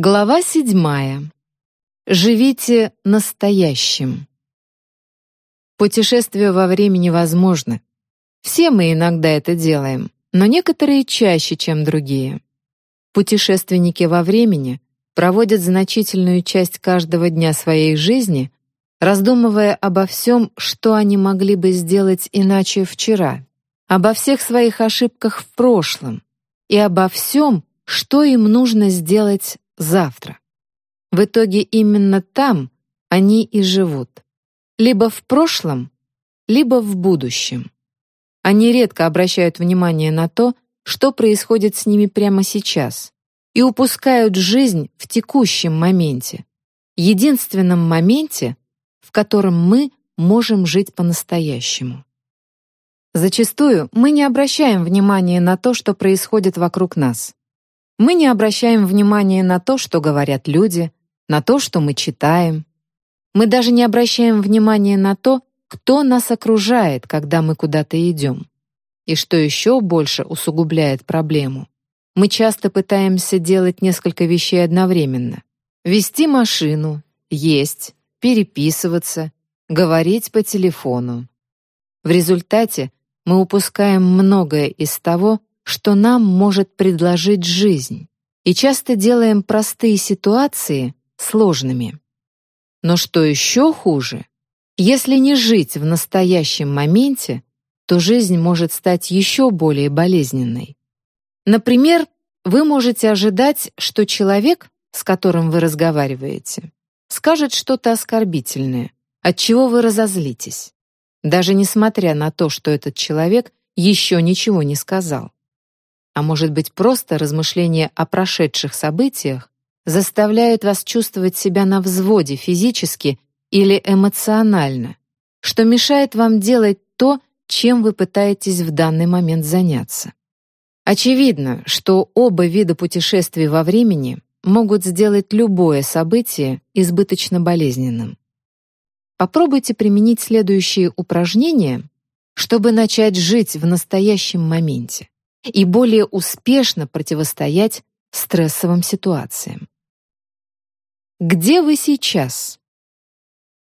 Глава седьмая. Живите настоящим. Путешествие во времени возможно. Все мы иногда это делаем, но некоторые чаще, чем другие. Путешественники во времени проводят значительную часть каждого дня своей жизни, раздумывая обо всем, что они могли бы сделать иначе вчера, обо всех своих ошибках в прошлом и обо всем, что им нужно сделать завтра. В итоге именно там они и живут. Либо в прошлом, либо в будущем. Они редко обращают внимание на то, что происходит с ними прямо сейчас, и упускают жизнь в текущем моменте, единственном моменте, в котором мы можем жить по-настоящему. Зачастую мы не обращаем внимания на то, что происходит вокруг нас. Мы не обращаем внимания на то, что говорят люди, на то, что мы читаем. Мы даже не обращаем внимания на то, кто нас окружает, когда мы куда-то идем. И что еще больше усугубляет проблему, мы часто пытаемся делать несколько вещей одновременно. Вести машину, есть, переписываться, говорить по телефону. В результате мы упускаем многое из того, что нам может предложить жизнь, и часто делаем простые ситуации сложными. Но что еще хуже, если не жить в настоящем моменте, то жизнь может стать еще более болезненной. Например, вы можете ожидать, что человек, с которым вы разговариваете, скажет что-то оскорбительное, от чего вы разозлитесь, даже несмотря на то, что этот человек еще ничего не сказал а может быть просто размышления о прошедших событиях, заставляют вас чувствовать себя на взводе физически или эмоционально, что мешает вам делать то, чем вы пытаетесь в данный момент заняться. Очевидно, что оба вида путешествий во времени могут сделать любое событие избыточно болезненным. Попробуйте применить следующие упражнения, чтобы начать жить в настоящем моменте и более успешно противостоять стрессовым ситуациям. Где вы сейчас?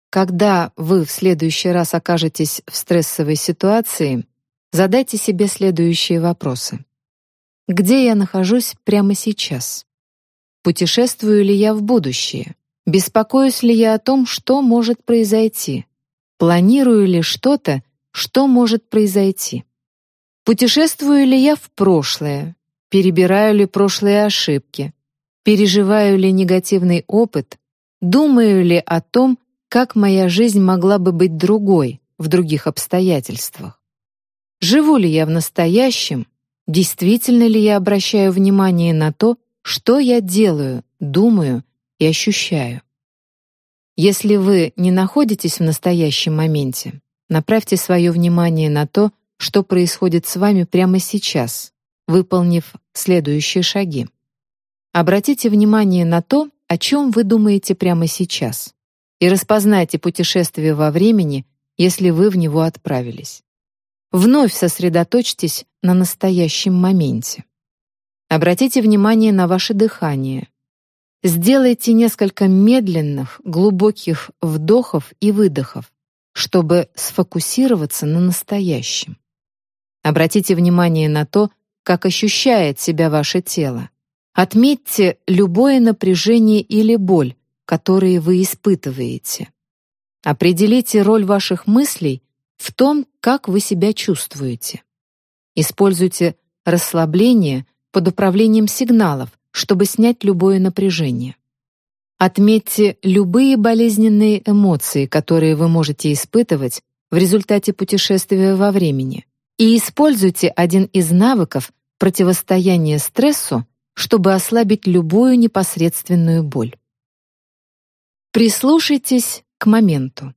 Когда вы в следующий раз окажетесь в стрессовой ситуации, задайте себе следующие вопросы. Где я нахожусь прямо сейчас? Путешествую ли я в будущее? Беспокоюсь ли я о том, что может произойти? Планирую ли что-то, что может произойти? Путешествую ли я в прошлое? Перебираю ли прошлые ошибки? Переживаю ли негативный опыт? Думаю ли о том, как моя жизнь могла бы быть другой в других обстоятельствах? Живу ли я в настоящем? Действительно ли я обращаю внимание на то, что я делаю, думаю и ощущаю? Если вы не находитесь в настоящем моменте, направьте свое внимание на то, что происходит с вами прямо сейчас, выполнив следующие шаги. Обратите внимание на то, о чем вы думаете прямо сейчас, и распознайте путешествие во времени, если вы в него отправились. Вновь сосредоточьтесь на настоящем моменте. Обратите внимание на ваше дыхание. Сделайте несколько медленных, глубоких вдохов и выдохов, чтобы сфокусироваться на настоящем. Обратите внимание на то, как ощущает себя ваше тело. Отметьте любое напряжение или боль, которые вы испытываете. Определите роль ваших мыслей в том, как вы себя чувствуете. Используйте расслабление под управлением сигналов, чтобы снять любое напряжение. Отметьте любые болезненные эмоции, которые вы можете испытывать в результате путешествия во времени и используйте один из навыков противостояния стрессу, чтобы ослабить любую непосредственную боль. Прислушайтесь к моменту.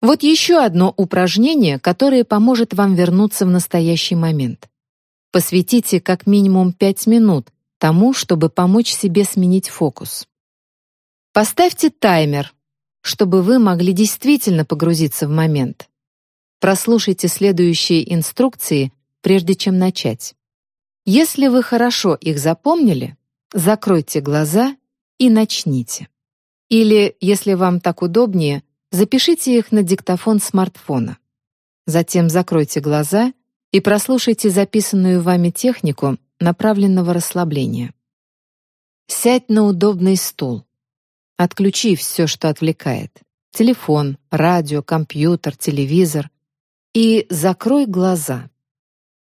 Вот еще одно упражнение, которое поможет вам вернуться в настоящий момент. Посвятите как минимум 5 минут тому, чтобы помочь себе сменить фокус. Поставьте таймер, чтобы вы могли действительно погрузиться в момент. Прослушайте следующие инструкции, прежде чем начать. Если вы хорошо их запомнили, закройте глаза и начните. Или, если вам так удобнее, запишите их на диктофон смартфона. Затем закройте глаза и прослушайте записанную вами технику направленного расслабления. Сядь на удобный стул. Отключи все, что отвлекает. Телефон, радио, компьютер, телевизор. И закрой глаза.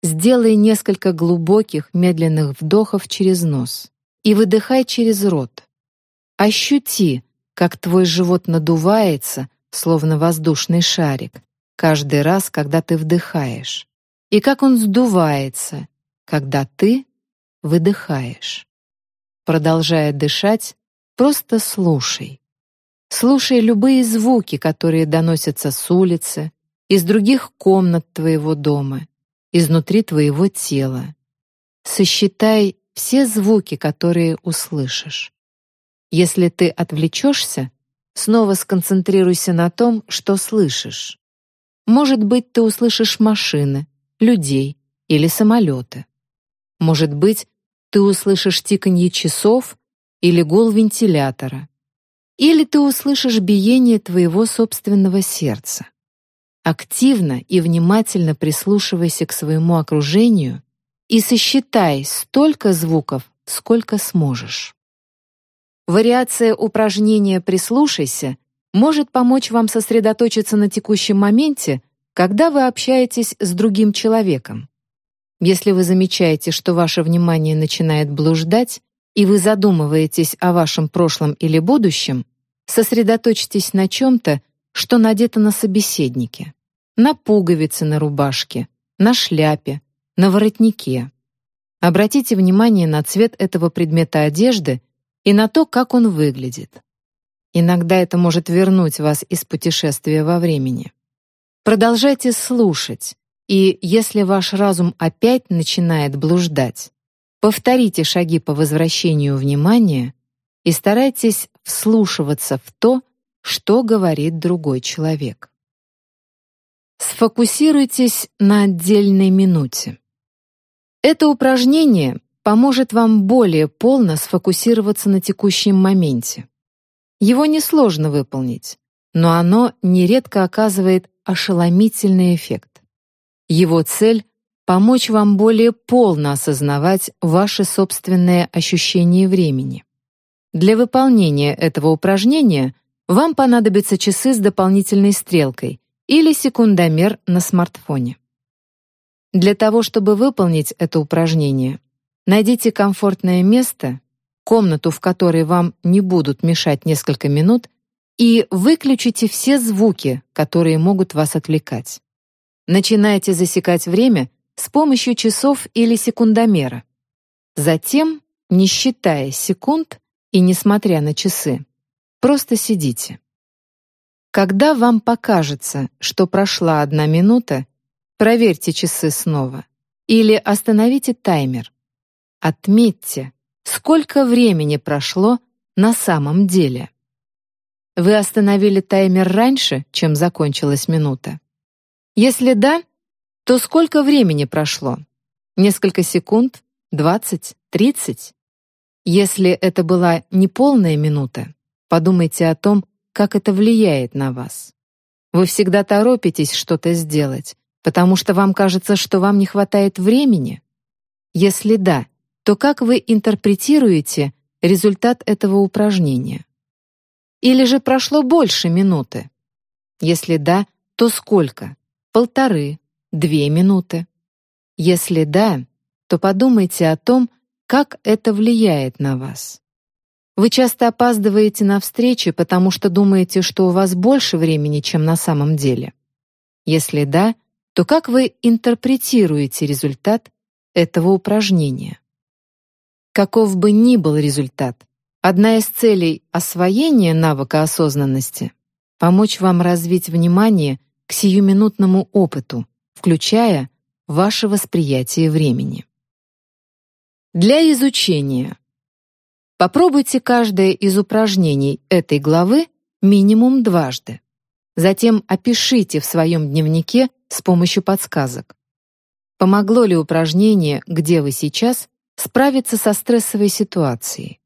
Сделай несколько глубоких, медленных вдохов через нос и выдыхай через рот. Ощути, как твой живот надувается, словно воздушный шарик, каждый раз, когда ты вдыхаешь, и как он сдувается, когда ты выдыхаешь. Продолжая дышать, просто слушай. Слушай любые звуки, которые доносятся с улицы, из других комнат твоего дома, изнутри твоего тела. Сосчитай все звуки, которые услышишь. Если ты отвлечешься, снова сконцентрируйся на том, что слышишь. Может быть, ты услышишь машины, людей или самолеты. Может быть, ты услышишь тиканье часов или гул вентилятора. Или ты услышишь биение твоего собственного сердца. Активно и внимательно прислушивайся к своему окружению и сосчитай столько звуков, сколько сможешь. Вариация упражнения «Прислушайся» может помочь вам сосредоточиться на текущем моменте, когда вы общаетесь с другим человеком. Если вы замечаете, что ваше внимание начинает блуждать, и вы задумываетесь о вашем прошлом или будущем, сосредоточьтесь на чем-то, что надето на собеседнике, на пуговице на рубашке, на шляпе, на воротнике. Обратите внимание на цвет этого предмета одежды и на то, как он выглядит. Иногда это может вернуть вас из путешествия во времени. Продолжайте слушать, и если ваш разум опять начинает блуждать, повторите шаги по возвращению внимания и старайтесь вслушиваться в то, что говорит другой человек. Сфокусируйтесь на отдельной минуте. Это упражнение поможет вам более полно сфокусироваться на текущем моменте. Его несложно выполнить, но оно нередко оказывает ошеломительный эффект. Его цель — помочь вам более полно осознавать ваши собственные ощущения времени. Для выполнения этого упражнения вам понадобятся часы с дополнительной стрелкой или секундомер на смартфоне. Для того, чтобы выполнить это упражнение, найдите комфортное место, комнату, в которой вам не будут мешать несколько минут, и выключите все звуки, которые могут вас отвлекать. Начинайте засекать время с помощью часов или секундомера. Затем, не считая секунд, и несмотря на часы, просто сидите. Когда вам покажется, что прошла одна минута, проверьте часы снова или остановите таймер. Отметьте, сколько времени прошло на самом деле. Вы остановили таймер раньше, чем закончилась минута? Если да, то сколько времени прошло? Несколько секунд? Двадцать? Тридцать? Если это была неполная минута, подумайте о том, как это влияет на вас. Вы всегда торопитесь что-то сделать, потому что вам кажется, что вам не хватает времени? Если да, то как вы интерпретируете результат этого упражнения? Или же прошло больше минуты? Если да, то сколько? Полторы, две минуты? Если да, то подумайте о том, как это влияет на вас. Вы часто опаздываете на встречи, потому что думаете, что у вас больше времени, чем на самом деле. Если да, то как вы интерпретируете результат этого упражнения? Каков бы ни был результат, одна из целей освоения навыка осознанности — помочь вам развить внимание к сиюминутному опыту, включая ваше восприятие времени. Для изучения. Попробуйте каждое из упражнений этой главы минимум дважды. Затем опишите в своем дневнике с помощью подсказок. Помогло ли упражнение «Где вы сейчас» справиться со стрессовой ситуацией?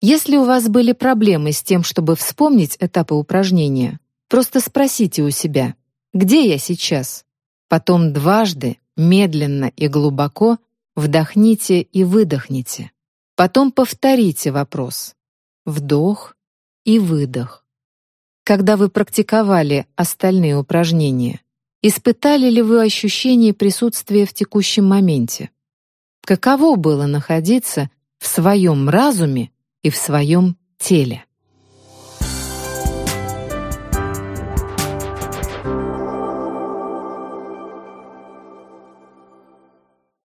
Если у вас были проблемы с тем, чтобы вспомнить этапы упражнения, просто спросите у себя, где я сейчас? Потом дважды, медленно и глубоко вдохните и выдохните. Потом повторите вопрос. Вдох и выдох. Когда вы практиковали остальные упражнения, испытали ли вы ощущение присутствия в текущем моменте? Каково было находиться в своем разуме и в своем теле?